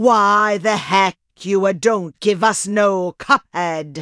Why the heck you a don't give us no Cuphead?